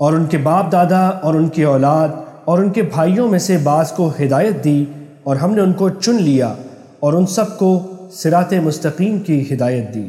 اور ان کے باپ دادا اور ان کی اولاد اور ان کے بھائیوں میں سے بعض کو ہدایت دی اور ہم نے ان کو چن لیا اور ان سب کو سرات مستقیم کی ہدایت دی۔